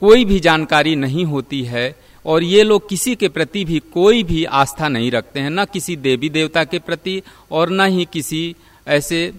कोई भी जानकारी नहीं होती है और ये लोग किसी के प्रति भी कोई भी आस्था नहीं रखते हैं, न किसी देवी देवता के प्रति और न ही किसी ऐसे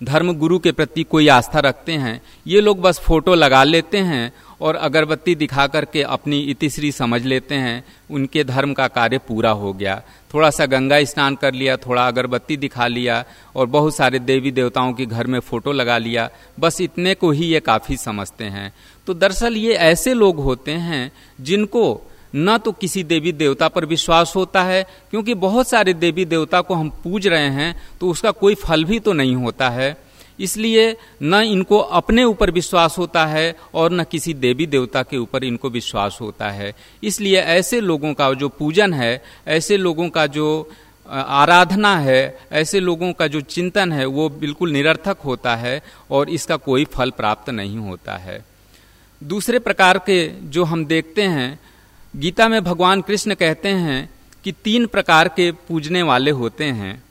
धर्म गुरु के प्रति कोई आस्था रखते हैं। ये लोग बस फ़ोटो लगा लेते हैं और अगरबत्ती दिखा करके अपनी इतिश्री समझ लेते हैं, उनके धर्म का कार्य पूरा हो गया। थोड़ा सा गंगा स्नान कर लिया, थोड़ा अगरबत्ती दिखा लिया और बहुत सारे देवी देवताओं के घर में फ़ोटो लगा लिया। बस इतने को ही ये काफ़ी समझते हैं। तो दरअसल ये ऐसे लोग होते हैं जिनको न तो किसी देवी देवता पर विश्वास होता है, क्योंकि बहुत सारे देवी देवता को हम पूज रहे हैं तो उसका कोई फल भी तो नहीं होता है। इसलिए न इनको अपने ऊपर विश्वास होता है और न किसी देवी देवता के ऊपर इनको विश्वास होता है। इसलिए ऐसे लोगों का जो पूजन है, ऐसे लोगों का जो आराधना है, ऐसे लोगों का जो चिंतन है, वो बिल्कुल निरर्थक होता है और इसका कोई फल प्राप्त नहीं होता है। दूसरे प्रकार के जो हम देखते हैं, गीता में भगवान कृष्ण कहते हैं कि तीन प्रकार के पूजने वाले होते हैं।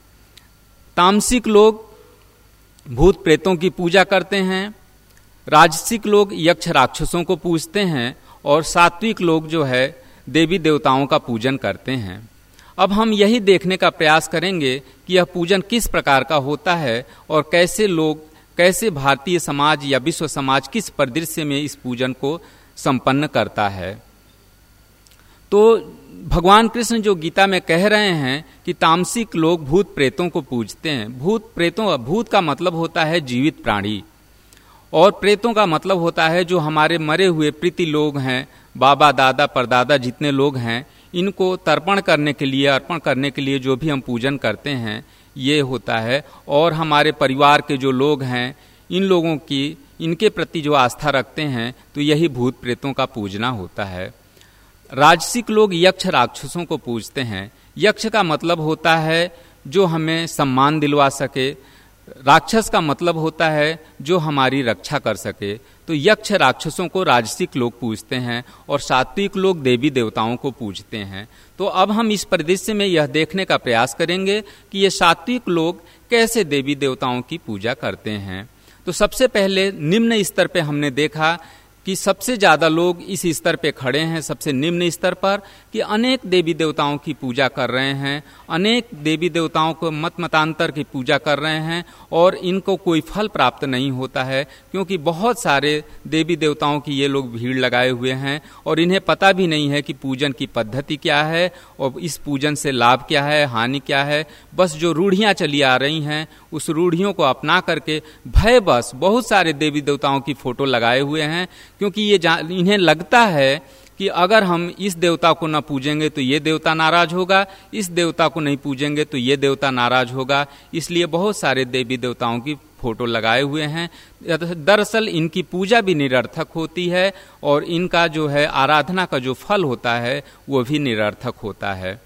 तामसिक लोग भूत प्रेतों की पूजा करते हैं, राजसिक लोग यक्ष राक्षसों को पूजते हैं, और सात्विक लोग जो है, देवी देवताओं का पूजन करते हैं। अब हम यही देखने का प्रयास करेंगे कि यह पूजन किस प्रकार का होता है, और कैसे लोग, कैसे भारतीय समाज या विश्व समाज किस परिदृश्य में इस पूजन को संपन्न करता है। तो भगवान कृष्ण जो गीता में कह रहे हैं कि तामसिक लोग भूत प्रेतों को पूजते हैं। भूत प्रेतों, भूत का मतलब होता है जीवित प्राणी। और प्रेतों का मतलब होता है जो हमारे मरे हुए प्रीति लोग हैं, बाबा, दादा, परदादा जितने लोग हैं, इनको तर्पण करने के लिए, अर्पण करने के लिए जो भी हम पूजन करते हैं, ये होता है। और हमारे परिवार के जो लोग हैं, इन लोगों की, इनके प्रति जो आस्था रखते हैं तो यही भूत प्रेतों का पूजना होता है। राजसिक लोग यक्ष राक्षसों को पूजते हैं। यक्ष का मतलब होता है जो हमें सम्मान दिलवा सके। राक्षस का मतलब होता है जो हमारी रक्षा कर सके। तो यक्ष राक्षसों को राजसिक लोग पूजते हैं और सात्विक लोग देवी देवताओं को पूजते हैं। तो अब हम इस परिदृश्य में यह देखने का प्रयास करेंगे कि ये सात्विक लोग कैसे देवी देवताओं की पूजा करते हैं। तो सबसे पहले निम्न स्तर पे हमने देखा कि सबसे ज़्यादा लोग इस स्तर पे खड़े हैं, सबसे निम्न स्तर पर, कि अनेक देवी देवताओं की पूजा कर रहे हैं, अनेक देवी देवताओं को मत मतांतर की पूजा कर रहे हैं, और इनको कोई फल प्राप्त नहीं होता है, क्योंकि बहुत सारे देवी देवताओं की ये लोग भीड़ लगाए हुए हैं, और इन्हें पता भी नहीं है कि पूजन की पद्धति क्या है, और इस पूजन से लाभ क्या है, हानि क्या है। बस जो रूढ़ियाँ चली आ रही हैं, उस रूढ़ियों को अपना करके भय बस बहुत सारे देवी देवताओं की फ़ोटो लगाए हुए हैं क्योंकि ये इन्हें लगता है कि अगर हम इस देवता को न पूजेंगे तो ये देवता नाराज़ होगा, इस देवता को नहीं पूजेंगे तो ये देवता नाराज़ होगा। इसलिए बहुत सारे देवी देवताओं की फ़ोटो लगाए हुए हैं। दरअसल इनकी पूजा भी निरर्थक होती है और इनका जो है आराधना का जो फल होता है, वो भी निरर्थक होता है।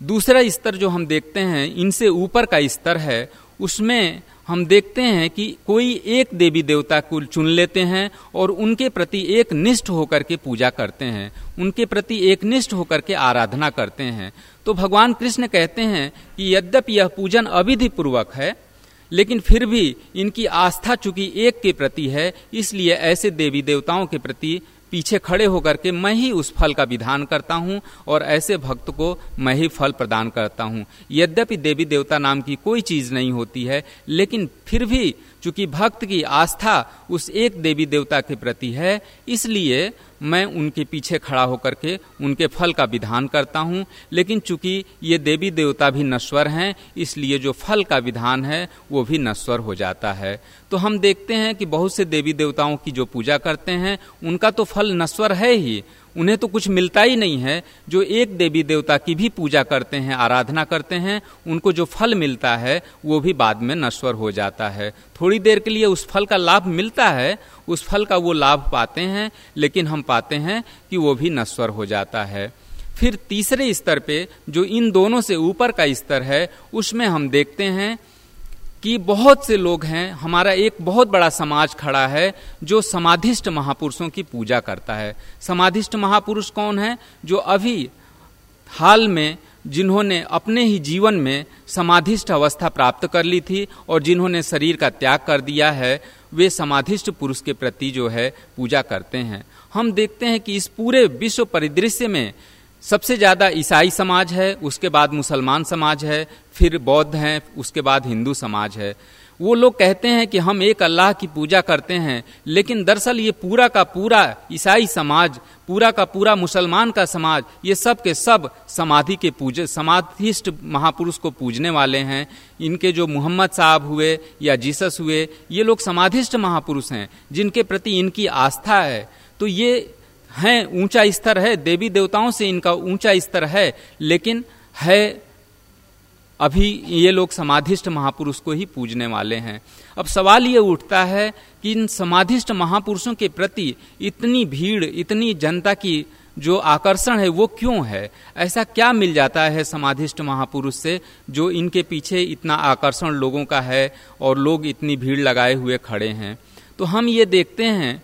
दूसरा स्तर जो हम देखते हैं, इनसे ऊपर का स्तर है, उसमें हम देखते हैं कि कोई एक देवी देवता को चुन लेते हैं और उनके प्रति एक निष्ठ होकर के पूजा करते हैं, उनके प्रति एक निष्ठ होकर के आराधना करते हैं। तो भगवान कृष्ण कहते हैं कि यद्यपि यह पूजन अविधि पूर्वक है, लेकिन फिर भी इनकी आस्था चूँकि एक के प्रति है, इसलिए ऐसे देवी देवताओं के प्रति पीछे खड़े होकर के मैं ही उस फल का विधान करता हूँ और ऐसे भक्त को मैं ही फल प्रदान करता हूँ। यद्यपि देवी देवता नाम की कोई चीज़ नहीं होती है, लेकिन फिर भी चूँकि भक्त की आस्था उस एक देवी देवता के प्रति है, इसलिए मैं उनके पीछे खड़ा होकर के उनके फल का विधान करता हूँ, लेकिन चूँकि ये देवी देवता भी नश्वर हैं, इसलिए जो फल का विधान है, वो भी नश्वर हो जाता है। तो हम देखते हैं कि बहुत से देवी देवताओं की जो पूजा करते हैं, उनका तो फल नश्वर है ही उन्हें तो कुछ मिलता ही नहीं है। जो एक देवी देवता की भी पूजा करते हैं, आराधना करते हैं, उनको जो फल मिलता है, वो भी बाद में नश्वर हो जाता है। थोड़ी देर के लिए उस फल का लाभ मिलता है, उस फल का वो लाभ पाते हैं, लेकिन हम पाते हैं कि वो भी नश्वर हो जाता है। फिर तीसरे स्तर पे, जो इन दोनों से ऊपर का स्तर है, उसमें हम देखते हैं कि बहुत से लोग हैं, हमारा एक बहुत बड़ा समाज खड़ा है, जो समाधिष्ट महापुरुषों की पूजा करता है। समाधिष्ट महापुरुष कौन है, जो अभी हाल में जिन्होंने अपने ही जीवन में समाधिष्ठ अवस्था प्राप्त कर ली थी और जिन्होंने शरीर का त्याग कर दिया है, वे समाधिष्ठ पुरुष के प्रति जो है, पूजा करते हैं। हम देखते हैं कि इस पूरे विश्व परिदृश्य में सबसे ज़्यादा ईसाई समाज है, उसके बाद मुसलमान समाज है, फिर बौद्ध हैं, उसके बाद हिंदू समाज है। वो लोग कहते हैं कि हम एक अल्लाह की पूजा करते हैं, लेकिन दरअसल ये पूरा का पूरा ईसाई समाज, पूरा का पूरा मुसलमान का समाज, ये सब के सब समाधि के पूजे समाधिष्ट महापुरुष को पूजने वाले हैं। इनके जो मोहम्मद साहब हुए या जीसस हुए, ये लोग समाधिष्ट महापुरुष हैं, जिनके प्रति इनकी आस्था है। तो ये हैं, ऊँचा स्तर है, देवी देवताओं से इनका ऊँचा स्तर है, लेकिन है, अभी ये लोग समाधिष्ट महापुरुष को ही पूजने वाले हैं। अब सवाल ये उठता है कि इन समाधिष्ट महापुरुषों के प्रति इतनी भीड़, इतनी जनता की जो आकर्षण है, वो क्यों है? ऐसा क्या मिल जाता है समाधिष्ट महापुरुष से, जो इनके पीछे इतना आकर्षण लोगों का है और लोग इतनी भीड़ लगाए हुए खड़े हैं? तो हम ये देखते हैं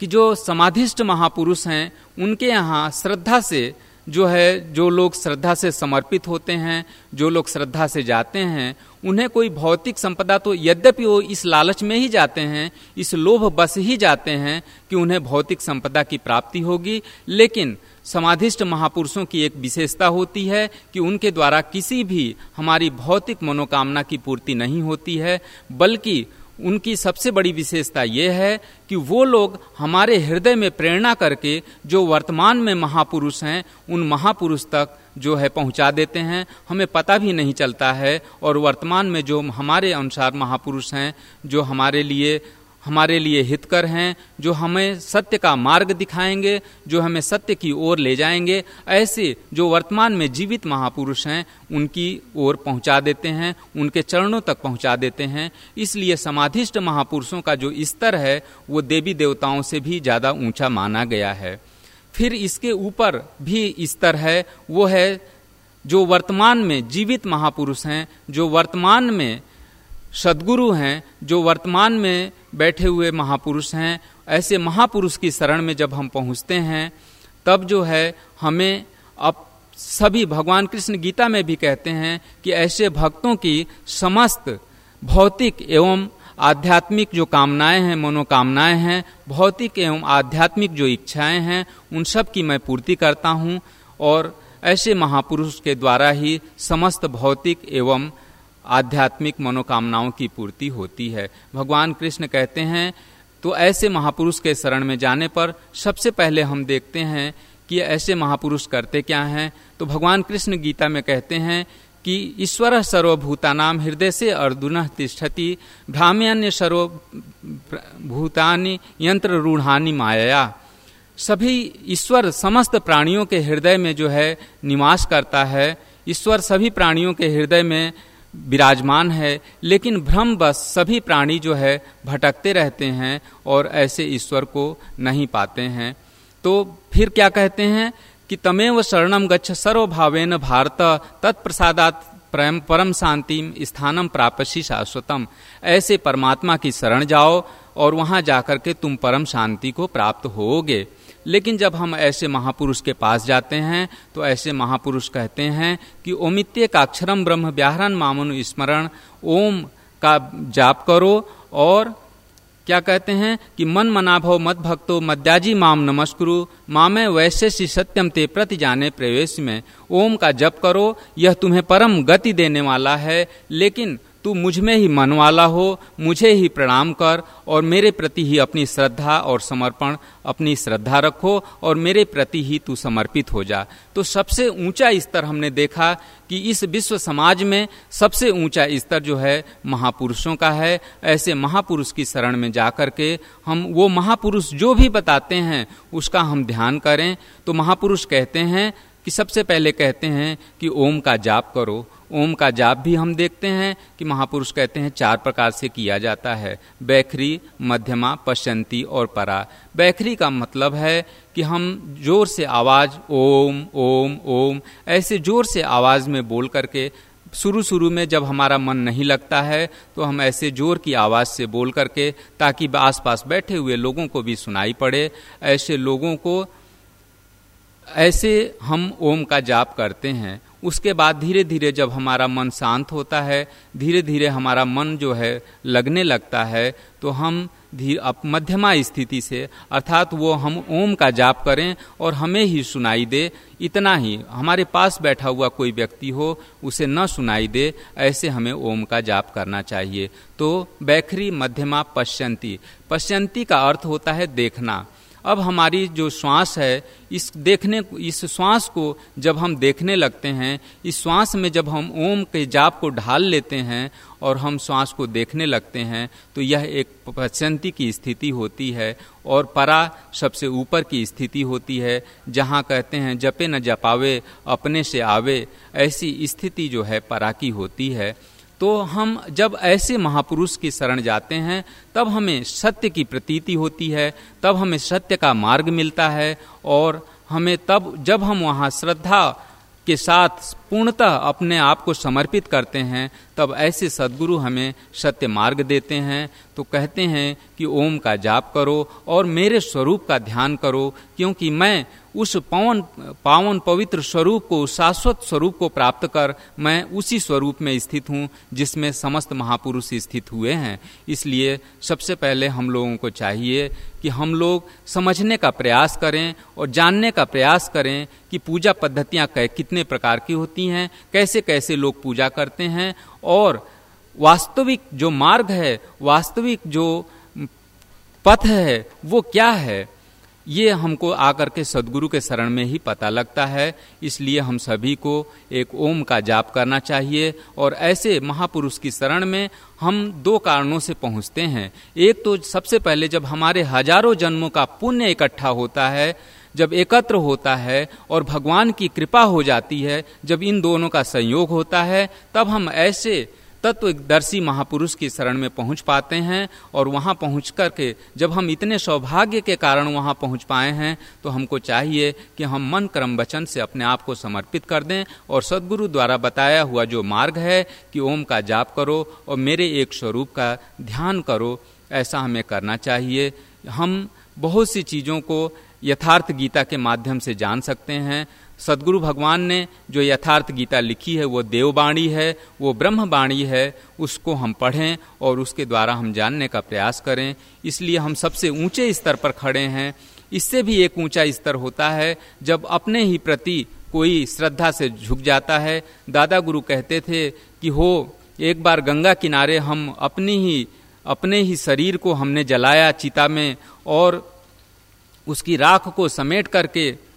कि जो समाधिष्ट महापुरुष हैं, उनके यहाँ श्रद्धा से जो है, जो लोग श्रद्धा से समर्पित होते हैं, जो लोग श्रद्धा से जाते हैं, उन्हें कोई भौतिक संपदा तो यद्यपि वो इस लालच में ही जाते हैं, इस लोभ बस ही जाते हैं कि उन्हें भौतिक संपदा की प्राप्ति होगी। लेकिन समाधिष्ट महापुरुषों की एक विशेषता होती है कि उनके द्वारा किसी भी हमारी भौतिक मनोकामना की पूर्ति नहीं होती है, बल्कि उनकी सबसे बड़ी विशेषता यह है कि वो लोग हमारे हृदय में प्रेरणा करके जो वर्तमान में महापुरुष हैं, उन महापुरुष तक जो है पहुँचा देते हैं। हमें पता भी नहीं चलता है और वर्तमान में जो हमारे अनुसार महापुरुष हैं, जो हमारे लिए हमारे लिए हितकर हैं, जो हमें सत्य का मार्ग दिखाएँगे, जो हमें सत्य की ओर ले जाएँगे। ऐसे जो वर्तमान में जीवित महापुरुष हैं, उनकी ओर पहुँचा देते हैं, उनके चरणों तक पहुँचा देते हैं। इसलिए समाधिष्ट महापुरुषों का जो स्तर है, वो देवी देवताओं से भी ज़्यादा ऊँचा माना गया है। फिर इसके ऊपर भी स्तर है, वो है जो वर्तमान में जीवित महापुरुष हैं, जो वर्तमान में सदगुरु हैं जो वर्तमान में बैठे हुए महापुरुष हैं। ऐसे महापुरुष की शरण में जब हम पहुँचते हैं, तब जो है हमें अब सभी भगवान कृष्ण गीता में भी कहते हैं कि ऐसे भक्तों की समस्त भौतिक एवं आध्यात्मिक जो कामनाएँ हैं, मनोकामनाएँ हैं, भौतिक एवं आध्यात्मिक जो इच्छाएँ हैं, उन सब की मैं पूर्ति करता हूँ और ऐसे महापुरुष के द्वारा ही समस्त भौतिक एवं आध्यात्मिक मनोकामनाओं की पूर्ति होती है। भगवान कृष्ण कहते हैं तो ऐसे महापुरुष के शरण में जाने पर सबसे पहले हम देखते हैं कि ऐसे महापुरुष करते क्या हैं। तो भगवान कृष्ण गीता में कहते हैं कि, ईश्वर सर्वभूतानाम हृदय से अर्जुन तिष्ठति, भ्राम्यन्य सर्वभूतानि यंत्र रूढ़ानी माया सभी ईश्वर समस्त प्राणियों के हृदय में जो है निवास करता है। ईश्वर सभी प्राणियों के हृदय में विराजमान है, लेकिन भ्रम बस सभी प्राणी जो है भटकते रहते हैं और ऐसे ईश्वर को नहीं पाते हैं। तो फिर क्या कहते हैं कि तमेव शरणम गच्छ सर्वभावेन भारत तत्प्रसादात प्रेम परम शांतिम स्थानम प्रापसी शाश्वतम। ऐसे परमात्मा की शरण जाओ और वहाँ जाकर के तुम परम शांति को प्राप्त होगे। लेकिन जब हम ऐसे महापुरुष के पास जाते हैं तो ऐसे महापुरुष कहते हैं कि ओमित्य का अक्षरम ब्रह्म व्याहरण मामनु स्मरण, ओम का जाप करो और क्या कहते हैं कि मन मनाभव मत भक्तो मद्याजी माम नमस्कुरु, मामे वैसे सी सत्यम ते प्रति जाने प्रवेश में, ओम का जप करो, यह तुम्हें परम गति देने वाला है, लेकिन तू मुझमें ही मन वाला हो, मुझे ही प्रणाम कर, और मेरे प्रति ही अपनी श्रद्धा और समर्पण, अपनी श्रद्धा रखो, और मेरे प्रति ही तू समर्पित हो जा। तो सबसे ऊँचा स्तर हमने देखा कि इस विश्व समाज में सबसे ऊँचा स्तर जो है, महापुरुषों का है। ऐसे महापुरुष की शरण में जाकर के हम, वो महापुरुष जो भी बताते हैं, उसका हम ध्यान करें। तो महापुरुष कहते हैं कि सबसे पहले कहते हैं कि ओम का जाप करो। ओम का जाप भी हम देखते हैं कि महापुरुष कहते हैं चार प्रकार से किया जाता है। बैखरी, मध्यमा पश्चंती और परा। बैखरी का मतलब है कि हम ज़ोर से आवाज़ ओम ओम ओम, ऐसे ज़ोर से आवाज़ में बोल करके शुरू शुरू में जब हमारा मन नहीं लगता है तो हम ऐसे ज़ोर की आवाज़ से बोल करके ताकि आसपास बैठे हुए लोगों को भी सुनाई पड़े। ऐसे लोगों को ऐसे हम ओम का जाप करते हैं, उसके बाद धीरे धीरे जब हमारा मन शांत होता है धीरे धीरे हमारा मन जो है लगने लगता है तो हम मध्यमा स्थिति से, अर्थात वो हम ओम का जाप करें और हमें ही सुनाई दे, इतना ही। हमारे पास बैठा हुआ कोई व्यक्ति हो, उसे न सुनाई दे, ऐसे हमें ओम का जाप करना चाहिए। तो बैखरी मध्यमा पश्यंती। पश्यंती का अर्थ होता है देखना। अब हमारी जो श्वास है, इस देखने इस श्वास को जब हम देखने लगते हैं, इस श्वास में जब हम ओम के जाप को ढाल लेते हैं और हम श्वास को देखने लगते हैं तो यह एक पचंती की स्थिति होती है और परा सबसे ऊपर की स्थिति होती है, जहाँ कहते हैं, जपे न जपावे, अपने से आवे, ऐसी स्थिति जो है परा की होती है। तो हम जब ऐसे महापुरुष की शरण जाते हैं, तब हमें सत्य की प्रतीति होती है, तब हमें सत्य का मार्ग मिलता है और हमें तब जब हम वहाँ श्रद्धा के साथ पूर्णतः अपने आप को समर्पित करते हैं, तब ऐसे सदगुरु हमें सत्य मार्ग देते हैं। तो कहते हैं कि ओम का जाप करो और मेरे स्वरूप का ध्यान करो, क्योंकि मैं उस पवन, पावन पवित्र स्वरूप को, शाश्वत स्वरूप को प्राप्त कर मैं उसी स्वरूप में स्थित हूँ, जिसमें समस्त महापुरुष स्थित हुए हैं। इसलिए सबसे पहले हम लोगों को चाहिए कि हम लोग समझने का प्रयास करें और जानने का प्रयास करें कि पूजा पद्धतियाँ कितने प्रकार की होती हैं, कैसे कैसे लोग पूजा करते हैं, और वास्तविक जो मार्ग है, वास्तविक जो पथ है, वो क्या है? ये हमको आकर के सदगुरु के शरण में ही पता लगता है। इसलिए हम सभी को एक ओम का जाप करना चाहिए और ऐसे महापुरुष की शरण में हम दो कारणों से पहुँचते हैं। एक तो सबसे पहले जब हमारे हज़ारों जन्मों का पुण्य इकट्ठा होता है, जब एकत्र होता है और भगवान की कृपा हो जाती है, जब इन दोनों का संयोग होता है, तब हम ऐसे तत्वदर्शी महापुरुष की शरण में पहुँच पाते हैं और वहाँ पहुँच करके जब हम इतने सौभाग्य के कारण वहाँ पहुँच पाए हैं तो हमको चाहिए कि हम मन क्रम वचन से अपने आप को समर्पित कर दें और सदगुरु द्वारा बताया हुआ जो मार्ग है कि ओम का जाप करो और मेरे एक स्वरूप का ध्यान करो, ऐसा हमें करना चाहिए। हम बहुत सी चीज़ों को यथार्थ गीता के माध्यम से जान सकते हैं। सदगुरु भगवान ने जो यथार्थ गीता लिखी है, वो देववाणी है, वो ब्रह्मवाणी है, उसको हम पढ़ें और उसके द्वारा हम जानने का प्रयास करें। इसलिए हम सबसे ऊँचे स्तर पर खड़े हैं। इससे भी एक ऊँचा स्तर होता है, जब अपने ही प्रति कोई श्रद्धा से झुक जाता है। दादा गुरु कहते थे कि हो, एक बार गंगा किनारे हम अपनी ही, अपने ही शरीर को हमने जलाया चिता में और उसकी राख को समेट करके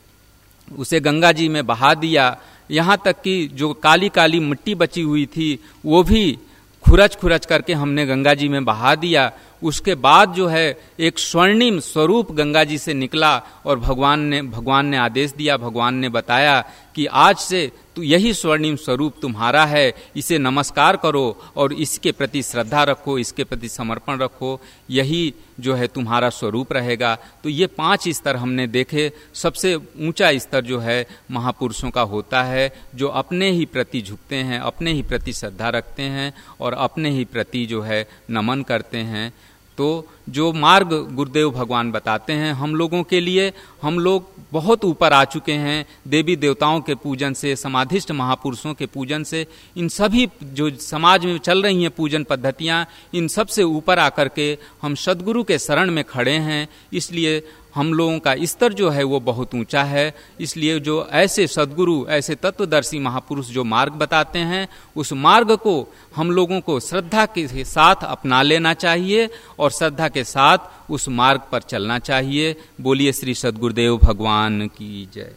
उसे गंगा जी में बहा दिया। यहाँ तक कि जो काली काली मिट्टी बची हुई थी, वो भी खुरच खुरच करके हमने गंगा जी में बहा दिया। उसके बाद जो है, एक स्वर्णिम स्वरूप गंगा जी से निकला और भगवान ने भगवान ने आदेश दिया, भगवान ने बताया कि आज से तो यही स्वर्णिम स्वरूप तुम्हारा है, इसे नमस्कार करो और इसके प्रति श्रद्धा रखो, इसके प्रति समर्पण रखो, यही जो है तुम्हारा स्वरूप रहेगा। तो ये पाँच स्तर हमने देखे। सबसे ऊँचा स्तर जो है, महापुरुषों का होता है, जो अपने ही प्रति झुकते हैं, अपने ही प्रति श्रद्धा रखते हैं और अपने ही प्रति जो है नमन करते हैं। तो जो मार्ग गुरुदेव भगवान बताते हैं, हम लोगों के लिए, हम लोग बहुत ऊपर आ चुके हैं, देवी देवताओं के पूजन से, समाधिष्ट महापुरुषों के पूजन से, इन सभी जो समाज में चल रही हैं पूजन पद्धतियाँ, इन सबसे ऊपर आकर के हम सदगुरु के शरण में खड़े हैं, इसलिए हम लोगों का स्तर जो है वो बहुत ऊँचा है, इसलिए जो ऐसे सदगुरु, ऐसे तत्वदर्शी महापुरुष जो मार्ग बताते हैं, उस मार्ग को हम लोगों को श्रद्धा के साथ अपना लेना चाहिए, और श्रद्धा के साथ उस मार्ग पर चलना चाहिए। बोलिए श्री सदगुरुदेव भगवान की जय।